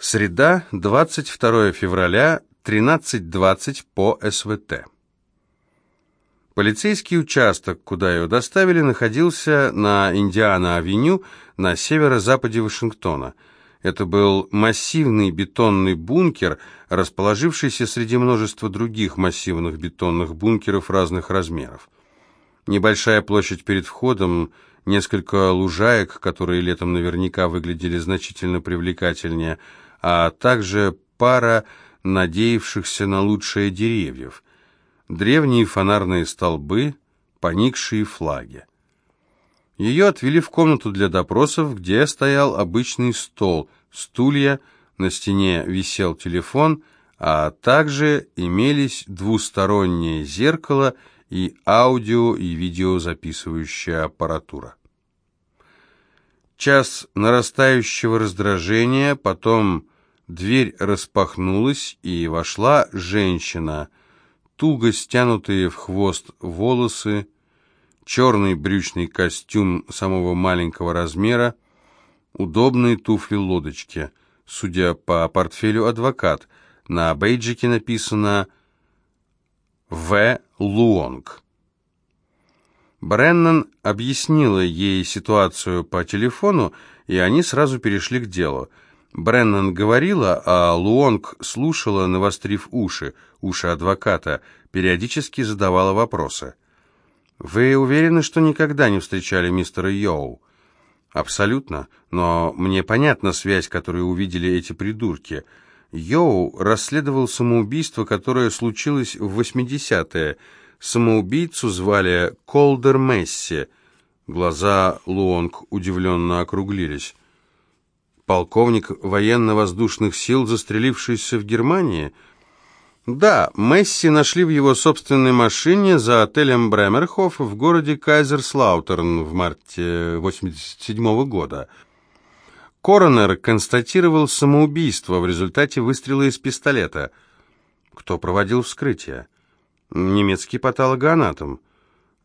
Среда, 22 февраля, 13.20 по СВТ. Полицейский участок, куда ее доставили, находился на Индиана-авеню на северо-западе Вашингтона. Это был массивный бетонный бункер, расположившийся среди множества других массивных бетонных бункеров разных размеров. Небольшая площадь перед входом, несколько лужаек, которые летом наверняка выглядели значительно привлекательнее, а также пара надеявшихся на лучшее деревьев – древние фонарные столбы, поникшие флаги. Ее отвели в комнату для допросов, где стоял обычный стол, стулья, на стене висел телефон, а также имелись двустороннее зеркало и аудио- и видеозаписывающая аппаратура. Час нарастающего раздражения, потом дверь распахнулась, и вошла женщина – туго стянутые в хвост волосы, черный брючный костюм самого маленького размера, удобные туфли-лодочки. Судя по портфелю «Адвокат», на бейджике написано «В. Луонг». Бреннан объяснила ей ситуацию по телефону, и они сразу перешли к делу. Бреннан говорила, а Луонг слушала, навострив уши, уши адвоката, периодически задавала вопросы. «Вы уверены, что никогда не встречали мистера Йоу?» «Абсолютно, но мне понятна связь, которую увидели эти придурки. Йоу расследовал самоубийство, которое случилось в 80-е. Самоубийцу звали Колдер Месси». Глаза Луонг удивленно округлились полковник военно-воздушных сил, застрелившийся в Германии? Да, Месси нашли в его собственной машине за отелем Бремерхоф в городе Кайзерслаутерн в марте 87 -го года. Коронер констатировал самоубийство в результате выстрела из пистолета. Кто проводил вскрытие? Немецкий патологоанатом.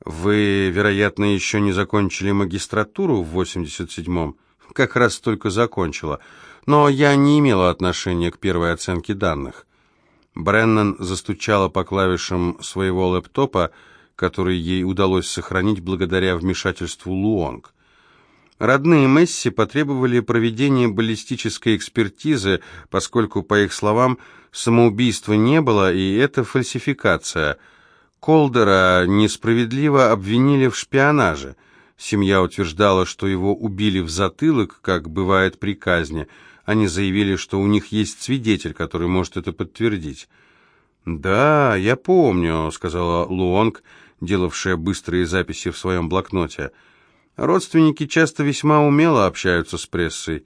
Вы, вероятно, еще не закончили магистратуру в 87-м? Как раз только закончила, но я не имела отношения к первой оценке данных. Бреннан застучала по клавишам своего лэптопа, который ей удалось сохранить благодаря вмешательству Луонг. Родные Месси потребовали проведения баллистической экспертизы, поскольку, по их словам, самоубийства не было, и это фальсификация. Колдера несправедливо обвинили в шпионаже – Семья утверждала, что его убили в затылок, как бывает при казни. Они заявили, что у них есть свидетель, который может это подтвердить. «Да, я помню», — сказала Луонг, делавшая быстрые записи в своем блокноте. «Родственники часто весьма умело общаются с прессой».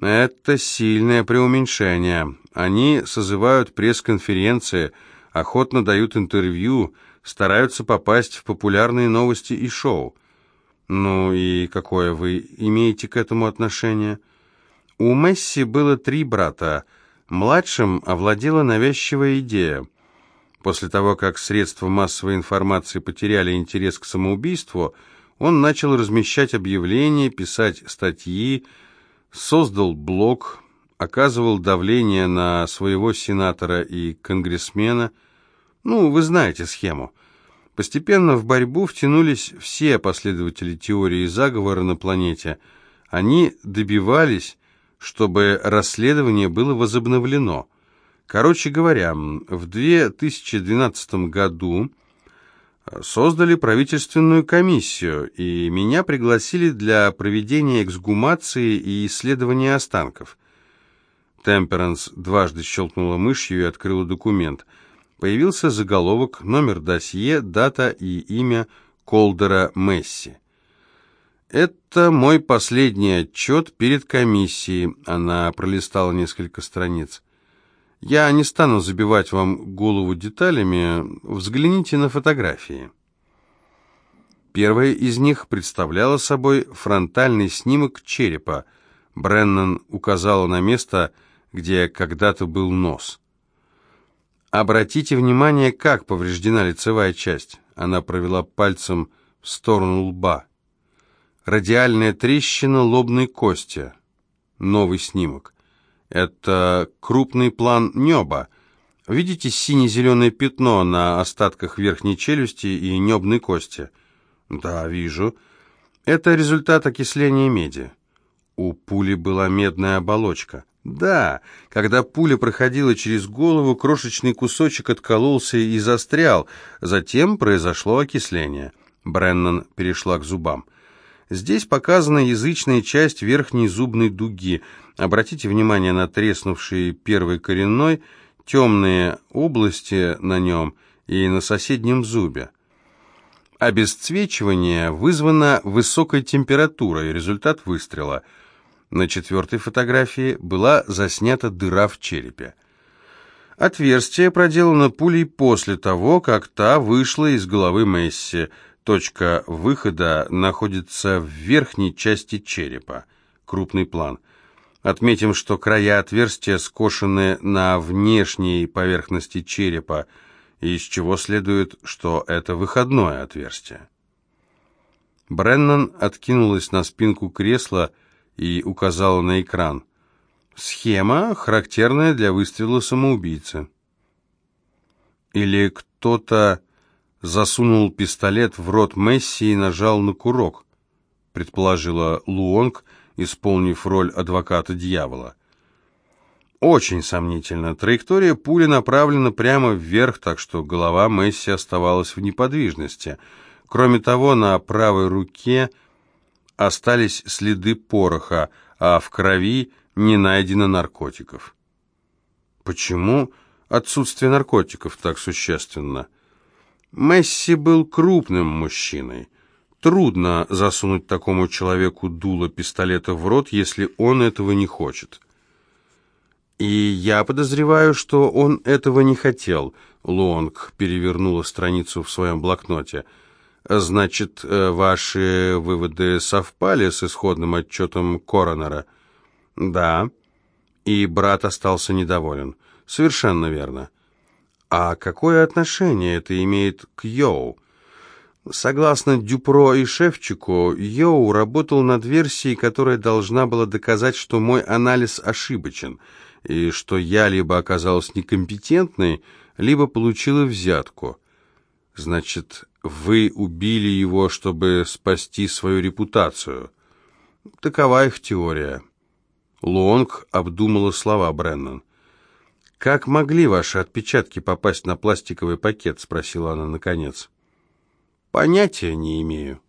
«Это сильное преуменьшение. Они созывают пресс-конференции, охотно дают интервью, стараются попасть в популярные новости и шоу. «Ну и какое вы имеете к этому отношение?» У Месси было три брата. Младшим овладела навязчивая идея. После того, как средства массовой информации потеряли интерес к самоубийству, он начал размещать объявления, писать статьи, создал блог, оказывал давление на своего сенатора и конгрессмена. Ну, вы знаете схему. Постепенно в борьбу втянулись все последователи теории заговора на планете. Они добивались, чтобы расследование было возобновлено. Короче говоря, в 2012 году создали правительственную комиссию, и меня пригласили для проведения эксгумации и исследования останков. Темперанс дважды щелкнула мышью и открыла документ – появился заголовок, номер досье, дата и имя Колдера Месси. «Это мой последний отчет перед комиссией», — она пролистала несколько страниц. «Я не стану забивать вам голову деталями, взгляните на фотографии». Первая из них представляла собой фронтальный снимок черепа. Бреннан указала на место, где когда-то был нос. Обратите внимание, как повреждена лицевая часть. Она провела пальцем в сторону лба. Радиальная трещина лобной кости. Новый снимок. Это крупный план неба. Видите сине-зеленое пятно на остатках верхней челюсти и небной кости? Да, вижу. Это результат окисления меди. У пули была медная оболочка. Да, когда пуля проходила через голову, крошечный кусочек откололся и застрял. Затем произошло окисление. Бреннан перешла к зубам. Здесь показана язычная часть верхней зубной дуги. Обратите внимание на треснувший первый коренной, темные области на нем и на соседнем зубе. Обесцвечивание вызвано высокой температурой, результат выстрела. На четвертой фотографии была заснята дыра в черепе. Отверстие проделано пулей после того, как та вышла из головы Месси. Точка выхода находится в верхней части черепа. Крупный план. Отметим, что края отверстия скошены на внешней поверхности черепа, из чего следует, что это выходное отверстие. Бреннан откинулась на спинку кресла и указала на экран. Схема, характерная для выстрела самоубийцы. Или кто-то засунул пистолет в рот Месси и нажал на курок, предположила Луонг, исполнив роль адвоката дьявола. Очень сомнительно. Траектория пули направлена прямо вверх, так что голова Месси оставалась в неподвижности. Кроме того, на правой руке остались следы пороха, а в крови не найдено наркотиков. Почему отсутствие наркотиков так существенно? Месси был крупным мужчиной. Трудно засунуть такому человеку дуло пистолета в рот, если он этого не хочет. И я подозреваю, что он этого не хотел. Лонг перевернула страницу в своем блокноте. Значит, э, ваши выводы совпали с исходным отчетом коронера? Да. И брат остался недоволен. Совершенно верно. А какое отношение это имеет к Йоу? Согласно Дюпро и Шевчику, Йоу работал над версией, которая должна была доказать, что мой анализ ошибочен, и что я либо оказалась некомпетентной, либо получила взятку. Значит, вы убили его, чтобы спасти свою репутацию. Такова их теория. Лонг обдумала слова Бреннан. «Как могли ваши отпечатки попасть на пластиковый пакет?» — спросила она наконец. «Понятия не имею».